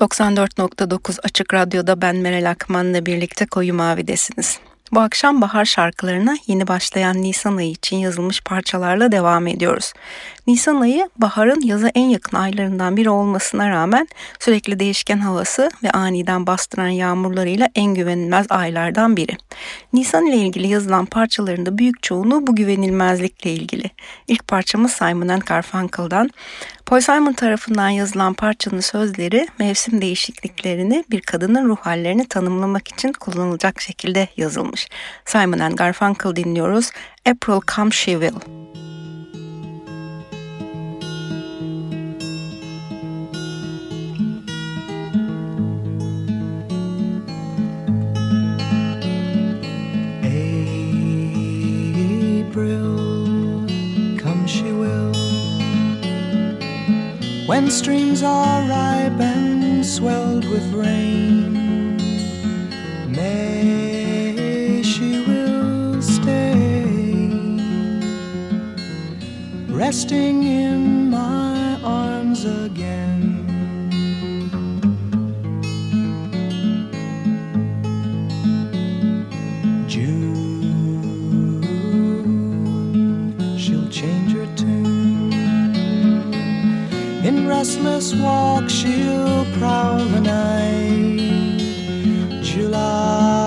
94.9 Açık Radyo'da ben Meral Akman'la birlikte Koyu Mavi'desiniz. Bu akşam bahar şarkılarına yeni başlayan Nisan ayı için yazılmış parçalarla devam ediyoruz. Nisan ayı baharın yaza en yakın aylarından biri olmasına rağmen sürekli değişken havası ve aniden bastıran yağmurlarıyla en güvenilmez aylardan biri. Nisan ile ilgili yazılan parçaların büyük çoğunluğu bu güvenilmezlikle ilgili. İlk parçamız Simon Garfunkel'dan. Paul Simon tarafından yazılan parçanın sözleri mevsim değişikliklerini bir kadının ruh hallerini tanımlamak için kullanılacak şekilde yazılmış. Simon Garfunkel dinliyoruz. April Come She Will. When streams are ripe and swelled with rain. May she will stay, resting in my arms again. Restless walk she'll night. July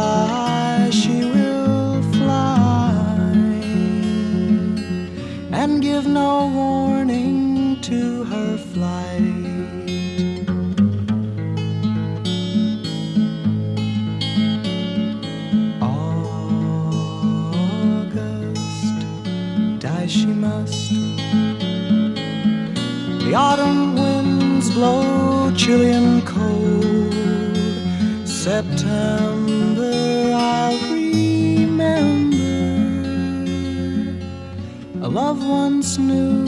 chilly and cold. September, I'll remember. A love once knew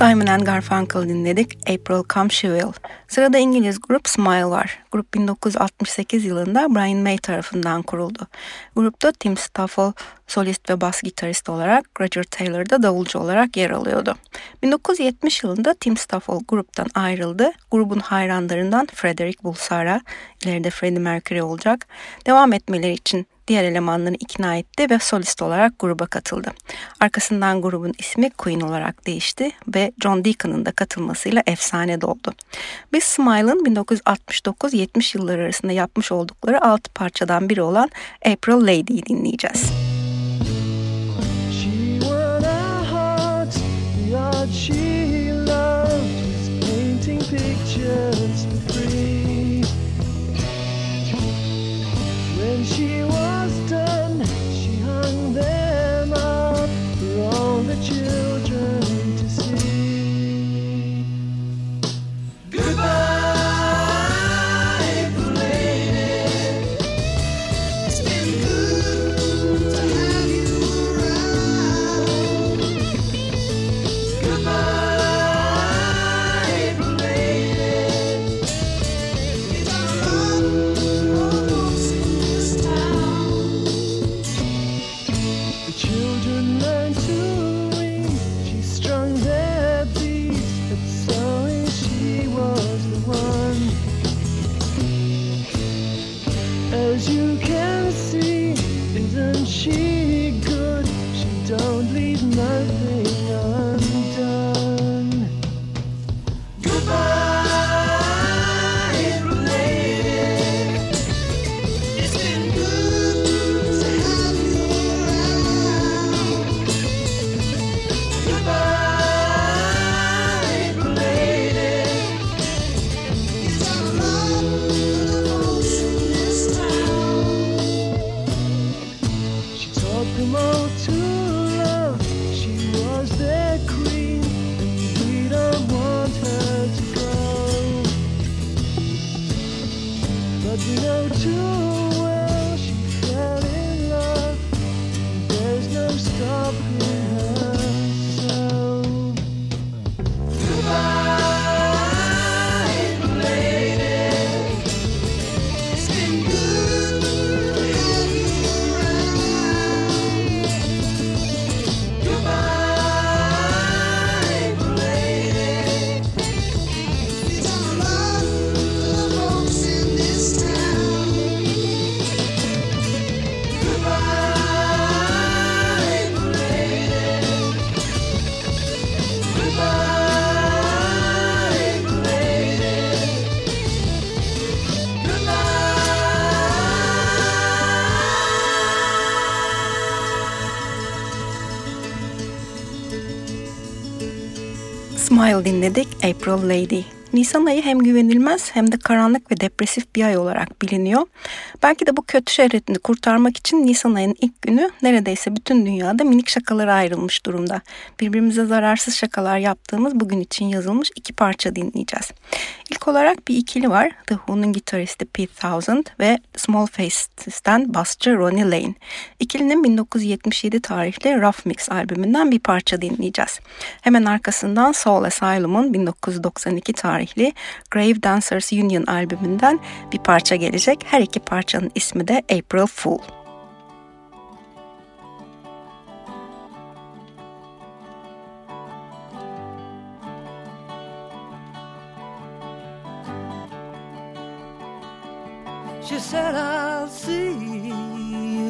Simon and Garfunkel dinledik. April Come She Will. Sırada İngiliz grup Smile var. Grup 1968 yılında Brian May tarafından kuruldu. Grupta Tim Staffel solist ve bas gitarist olarak, Roger Taylor da davulcu olarak yer alıyordu. 1970 yılında Tim Staffel gruptan ayrıldı. Grubun hayranlarından Frederick Bulsara, ileride Freddie Mercury olacak, devam etmeleri için diğer elemanlarını ikna etti ve solist olarak gruba katıldı. Arkasından grubun ismi Queen olarak değişti ve John Deacon'ın da katılmasıyla efsane doldu. Biz Smile'ın 1969-70 yılları arasında yapmış oldukları altı parçadan biri olan April Lady'yi dinleyeceğiz. There's no stopping Smile dinledik April Lady. Nisan ayı hem güvenilmez hem de karanlık ve depresif bir ay olarak biliniyor. Belki de bu kötü şehretini kurtarmak için Nisan ayının ilk günü neredeyse bütün dünyada minik şakalara ayrılmış durumda. Birbirimize zararsız şakalar yaptığımız bugün için yazılmış iki parça dinleyeceğiz. İlk olarak bir ikili var. The Who'nun gitaristi Pete Townsend ve Small Faces'ten basçı Ronnie Lane. İkilinin 1977 tarihli Rough Mix albümünden bir parça dinleyeceğiz. Hemen arkasından Soul Asylum'un 1992 tarihli Grave Dancers Union albümünden bir parça gelecek. Her iki parçanın ismi de April Fool. She said, I'll see you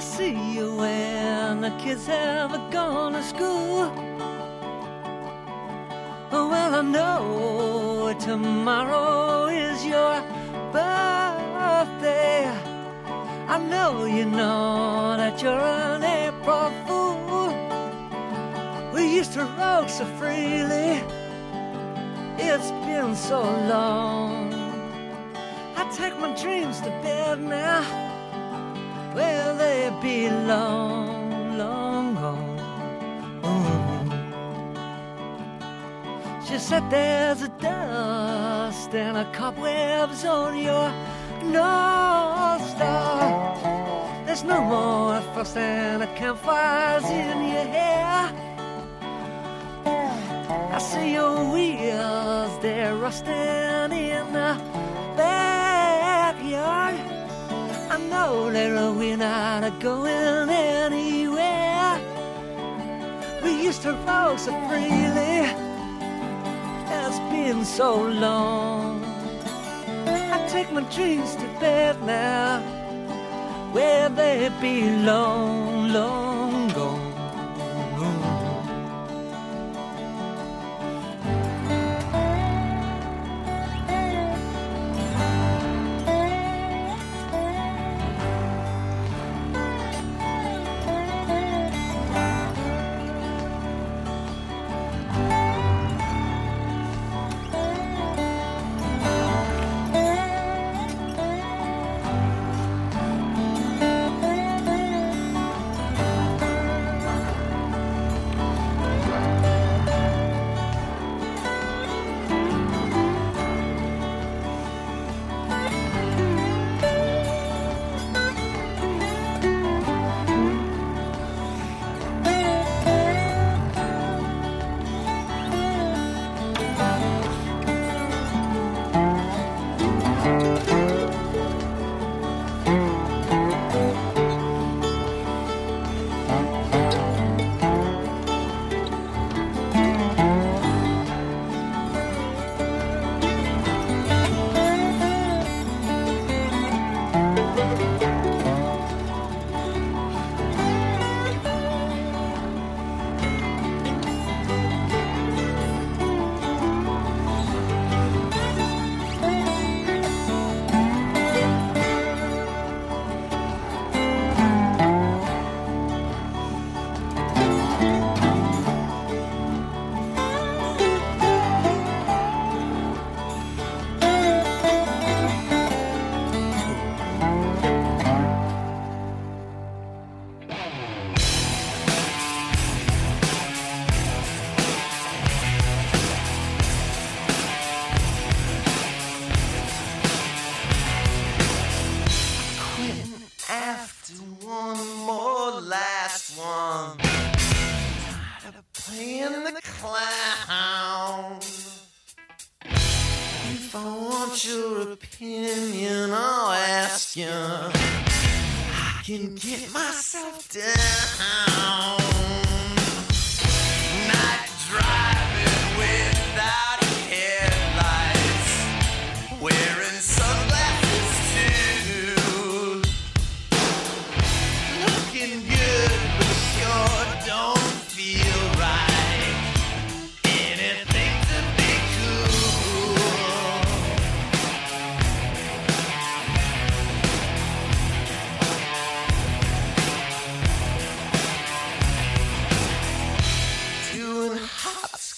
I see you when the kids have gone to school. Oh well, I know tomorrow is your birthday. I know you know that you're an April fool. We used to rock so freely it's been so long. I take my dreams to bed now, where they belong, long long gone. Ooh. She said there's a dust and a cobwebs on your North Star. There's no more frost and a campfires in your hair. I see your wheels, they're rusting in the I know that we're not going anywhere. We used to roll so freely, it's been so long. I take my dreams to bed now, where they belong, long want your opinion, I'll ask you. I can get myself down.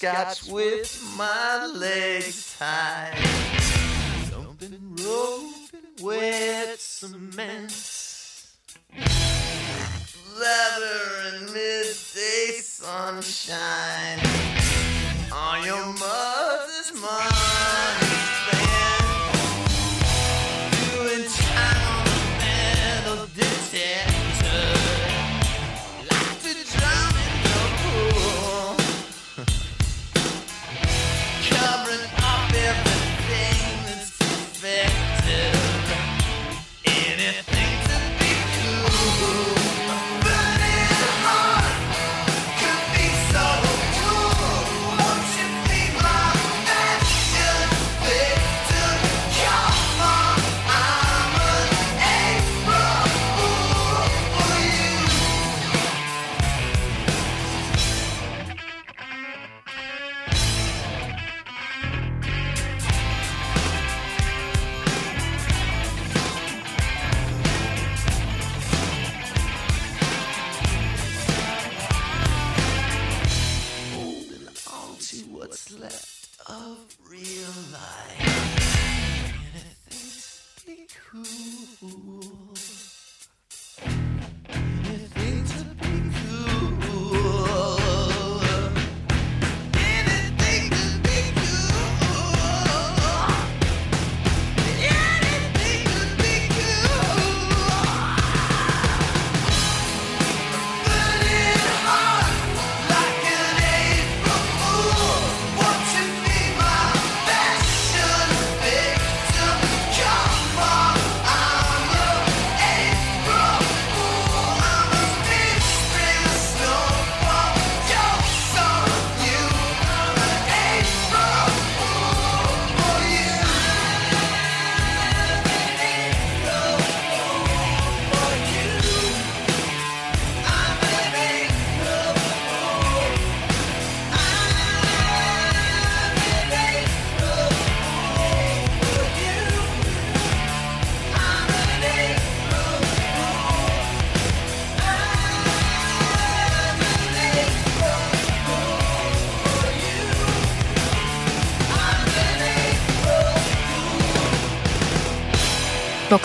Hopscotch with my legs tied. Dumping rope in wet cement. Leather and midday sunshine on your mother's money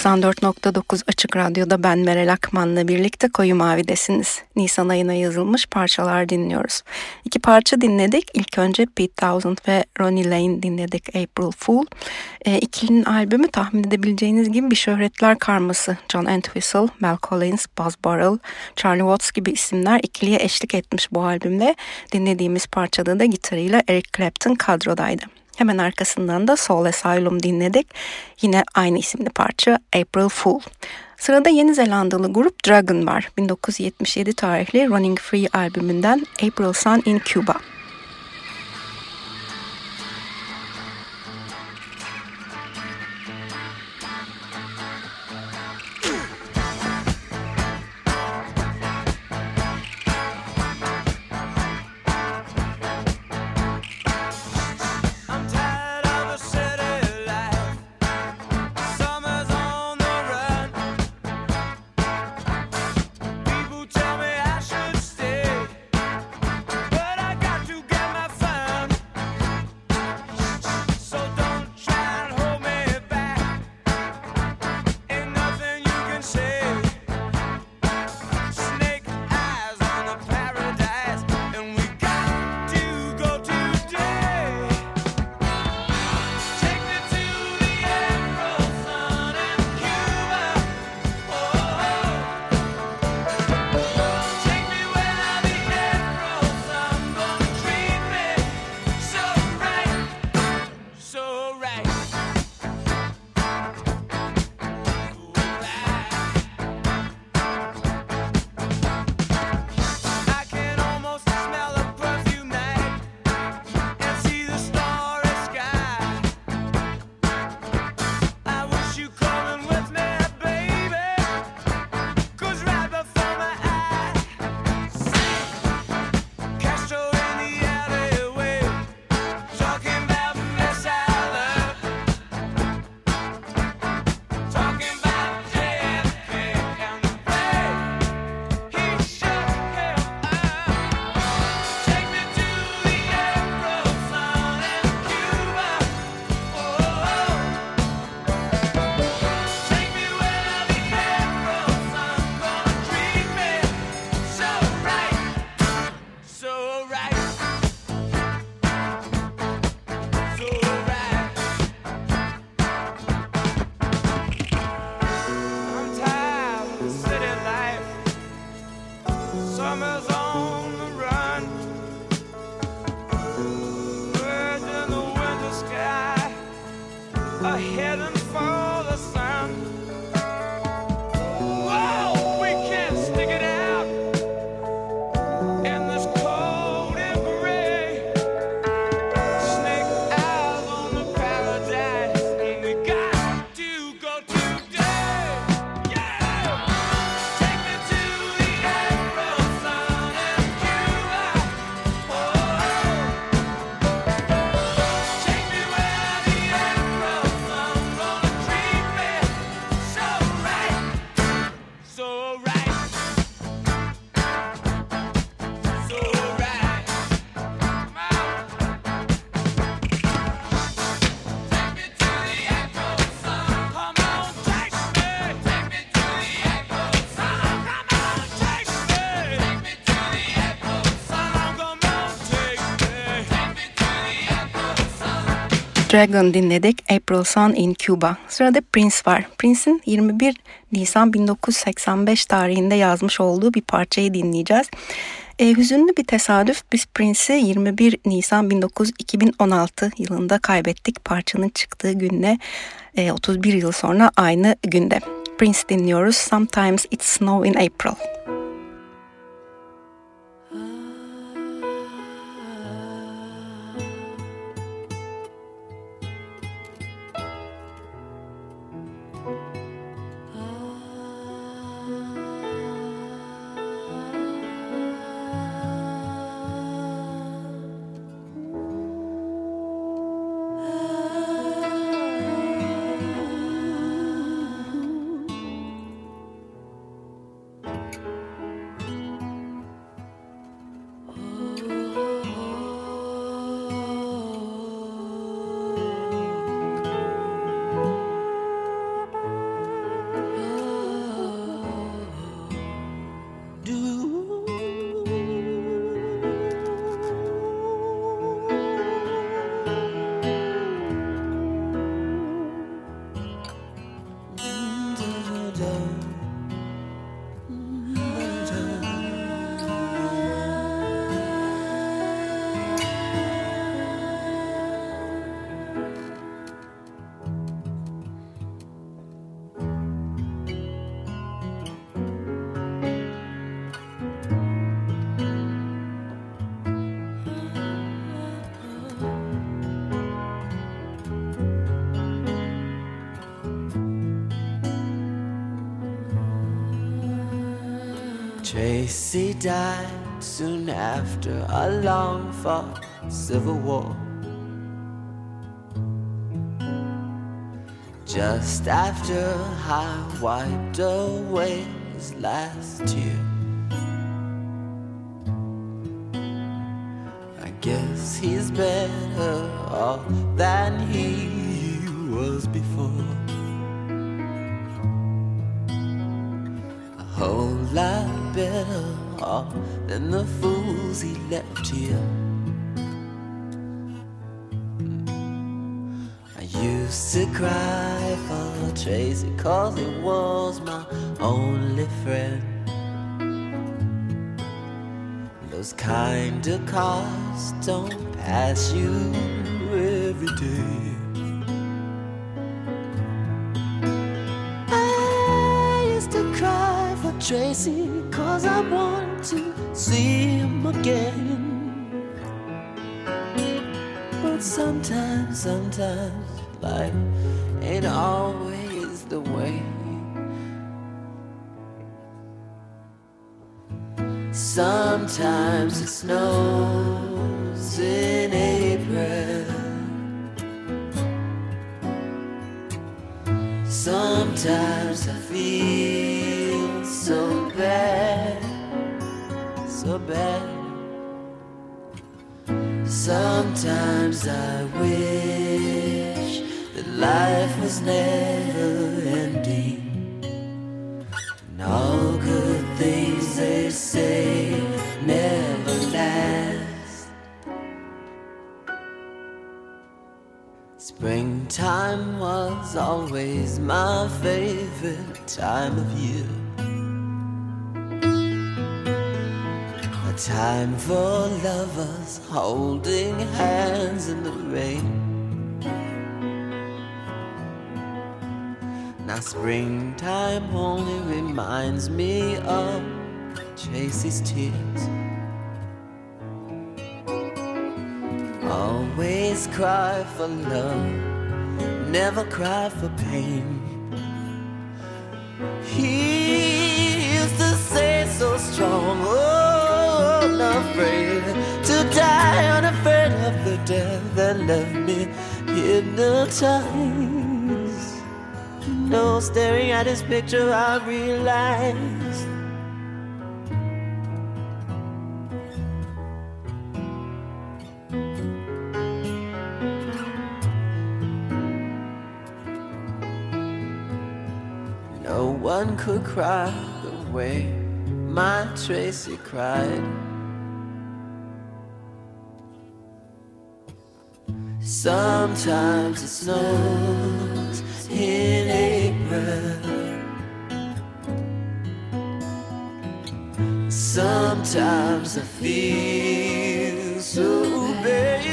94.9 Açık Radyo'da ben Meral Akman'la birlikte Koyu Mavi'desiniz. Nisan ayına yazılmış parçalar dinliyoruz. İki parça dinledik. İlk önce Pete Townsend ve Ronnie Lane dinledik April Fool. E, ikilinin albümü tahmin edebileceğiniz gibi bir şöhretler karması. John Entwistle, Mel Collins, Buzz Burrell, Charlie Watts gibi isimler ikiliye eşlik etmiş bu albümde. Dinlediğimiz parçada da gitarıyla Eric Clapton kadrodaydı. Hemen arkasından da Soul Asylum dinledik. Yine aynı isimli parça April Fool. Sırada Yeni Zelandalı grup Dragon var. 1977 tarihli Running Free albümünden April Sun in Cuba. Dragon dinledik. April Sun in Cuba. Sırada Prince var. Prince'in 21 Nisan 1985 tarihinde yazmış olduğu bir parçayı dinleyeceğiz. E, hüzünlü bir tesadüf biz Prince'i 21 Nisan 2016 yılında kaybettik. Parçanın çıktığı günle e, 31 yıl sonra aynı günde. Prince dinliyoruz. Sometimes it's snow in April. Tracy died soon after a long fought civil war. Just after I wiped away his last tear. I guess he's better off than he off than the fools he left here. I used to cry for Tracy cause he was my only friend. Those kind of cars don't pass you every day. Tracy cause I want to see him again. But sometimes, sometimes life ain't always the way. Sometimes it snows in April. Sometimes I feel so bad, so bad. Sometimes I wish that life was never ending. And all good things they say never last. Springtime was always my favorite time of year. Time for lovers holding hands in the rain. Now, springtime only reminds me of Tracy's tears. Always cry for love, never cry for pain. He used to say so strong, oh, unafraid to die, unafraid of the death that left me hypnotized. No, staring at his picture, I realized. No one could cry the way my Tracy cried. Sometimes it snows in April. Sometimes I feel so bad.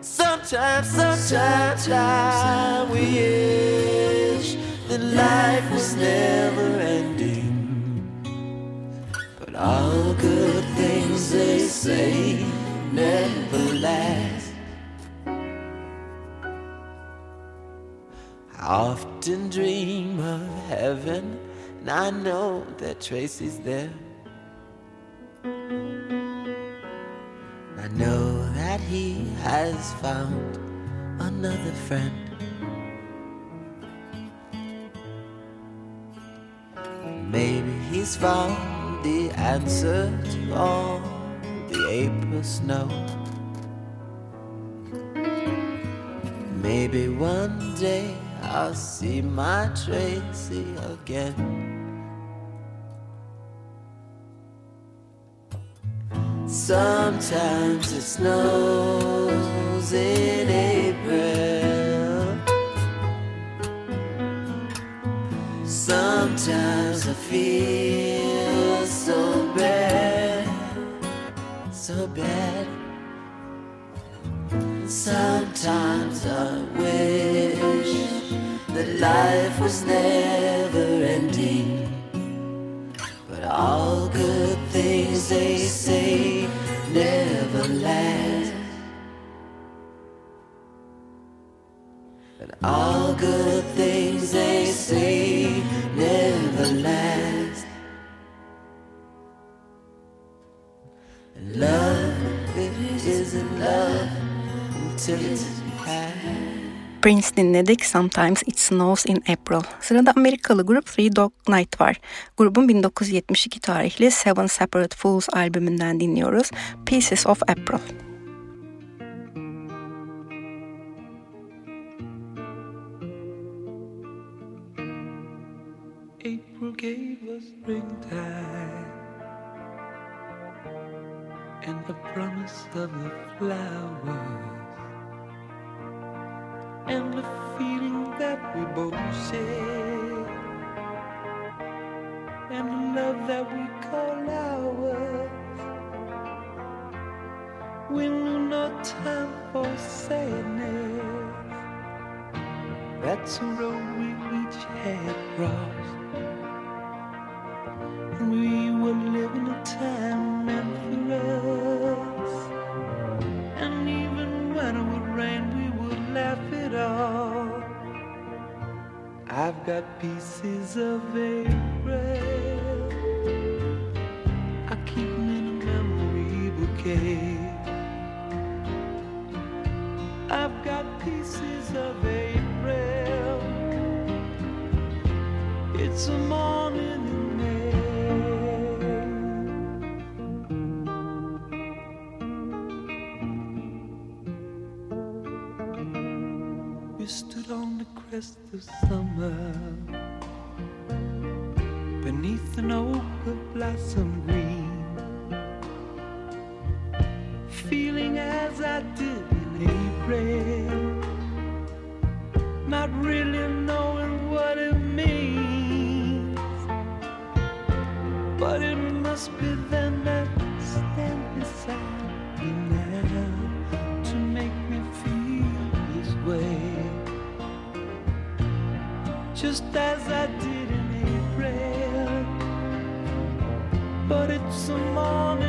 Sometimes, sometimes I wish that life was never ending. But all good things they say never last. I often dream of heaven, and I know that Tracy's there. I know that he has found another friend. Maybe he's found the answer to all April snow. Maybe one day I'll see my Tracy again. Sometimes it snows in April. Sometimes I feel so bad. Sometimes I wish that life was never ending. But all good things they say never last. But all good things they say never last. Prince dinledik Sometimes It Snows in April. Sırada Amerikalı grup Three Dog Night var. Grubun 1972 tarihli Seven Separate Fools albümünden dinliyoruz. Pieces of April. April gave us springtime and the promise of the flowers and the feeling that we both share and the love that we call ours. We knew no time for sadness. That's a road we each had crossed. And we were living a time I've got pieces of April. I keep 'em in a memory bouquet. I've got pieces of April. It's a morning We stood on the crest of summer. Beneath an oak of blossom green, feeling as I did in April, just as I did in April. But it's a morning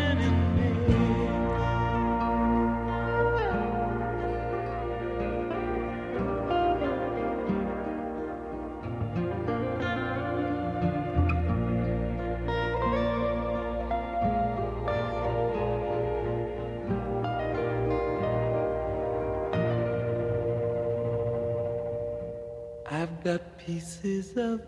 pieces of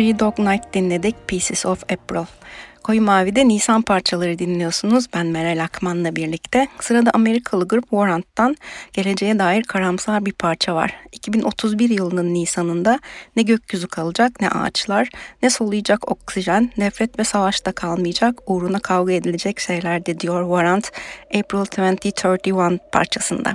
Three Dog Night dinledik Pieces of April. Koyu Mavi'de Nisan parçaları dinliyorsunuz. Ben Meral Akman'la birlikte. Sırada Amerikalı grup Warrant'tan geleceğe dair karamsar bir parça var. 2031 yılının Nisan'ında ne gökyüzü kalacak ne ağaçlar, ne soluyacak oksijen, nefret ve savaşta kalmayacak, uğruna kavga edilecek şeyler de diyor Warrant April 2031 parçasında.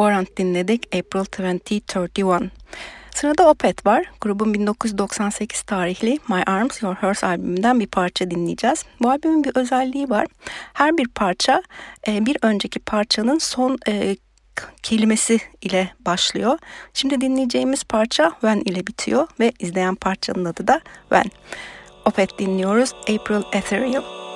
Warrant dinledik April 2031. Sırada Opet var. Grubun 1998 tarihli My Arms Your Hers albümünden bir parça dinleyeceğiz. Bu albümün bir özelliği var. Her bir parça e, bir önceki parçanın son e, kelimesi ile başlıyor. Şimdi dinleyeceğimiz parça When ile bitiyor ve izleyen parçanın adı da When. Opet dinliyoruz April Ethereal.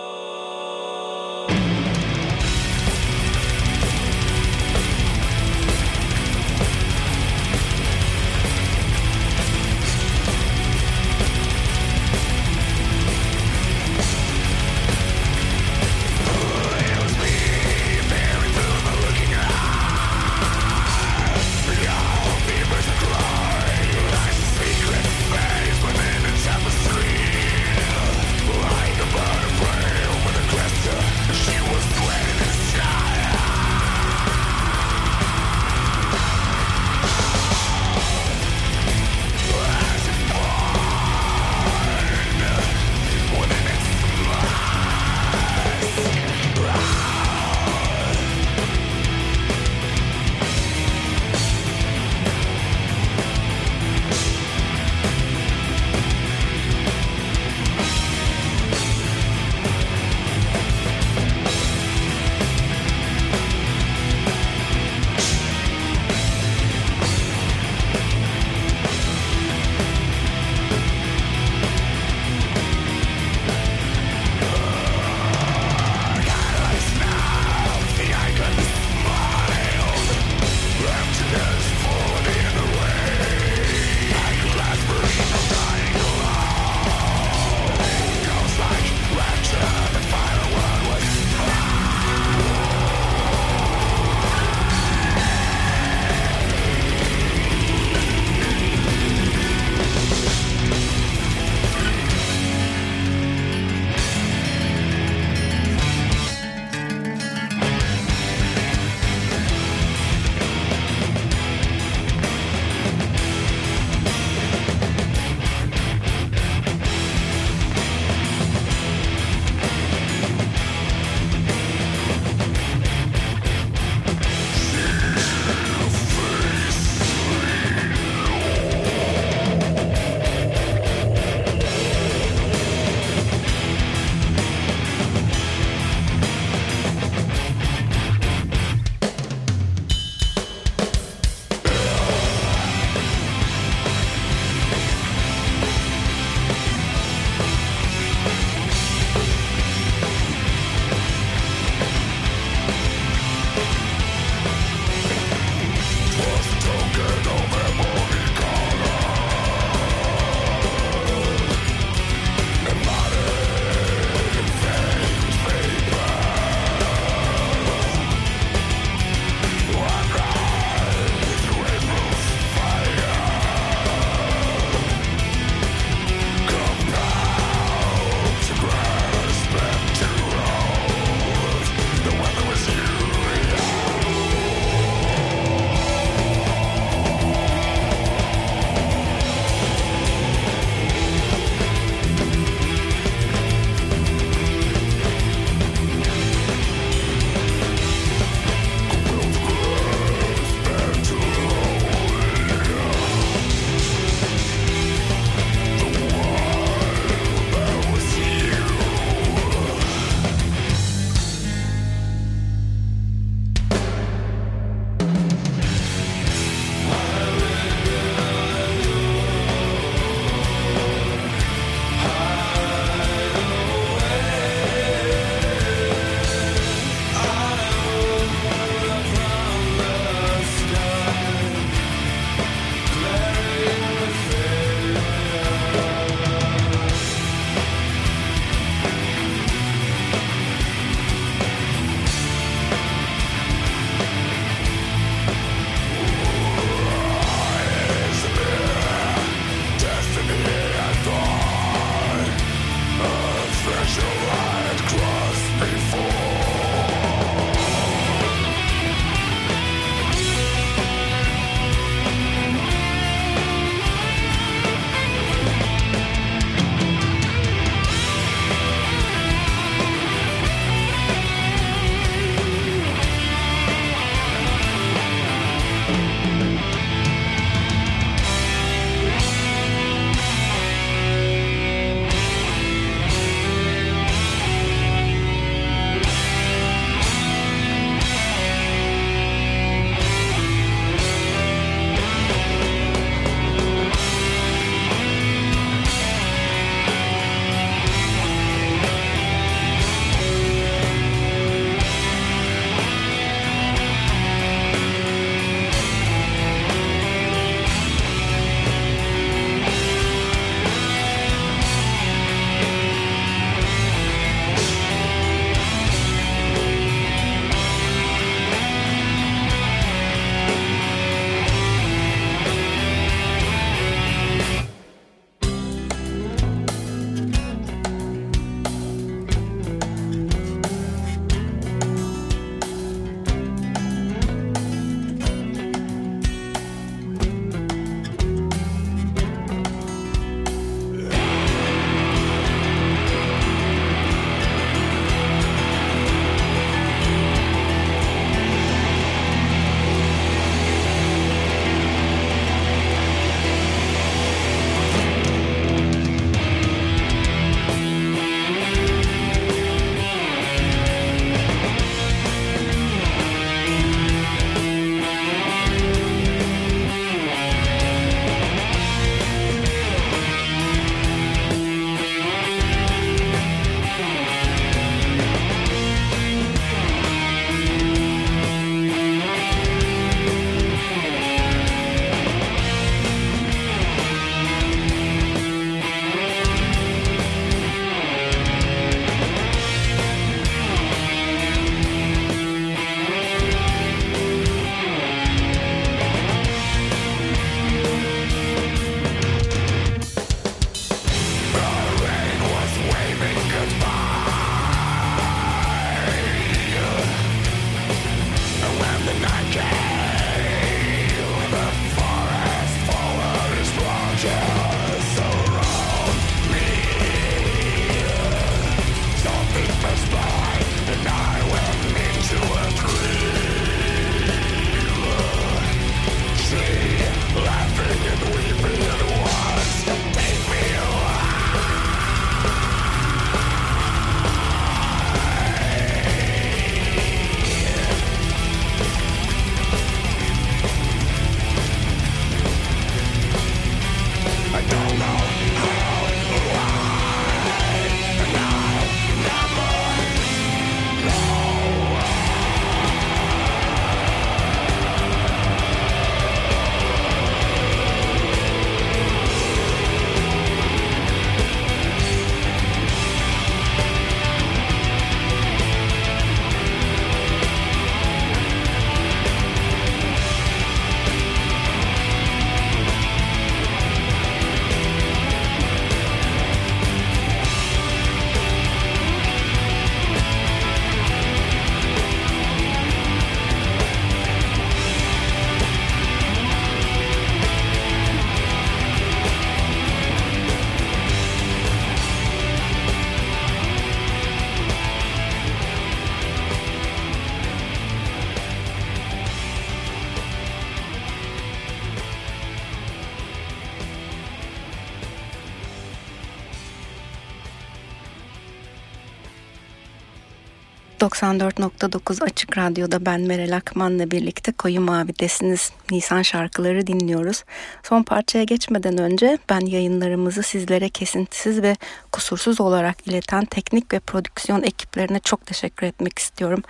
94.9 Açık Radyo'da ben Meral Akman'la birlikte Koyu Mavi'desiniz. Nisan şarkıları dinliyoruz. Son parçaya geçmeden önce ben yayınlarımızı sizlere kesintisiz ve kusursuz olarak ileten teknik ve prodüksiyon ekiplerine çok teşekkür etmek istiyorum.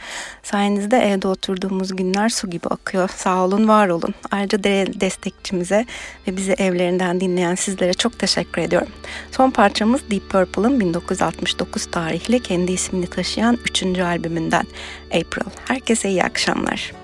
Sayenizde evde oturduğumuz günler su gibi akıyor. Sağ olun, var olun. Ayrıca destekçimize ve bizi evlerinden dinleyen sizlere çok teşekkür ediyorum. Son parçamız Deep Purple'ın 1969 tarihli kendi ismini taşıyan 3. albümünden April. Herkese iyi akşamlar.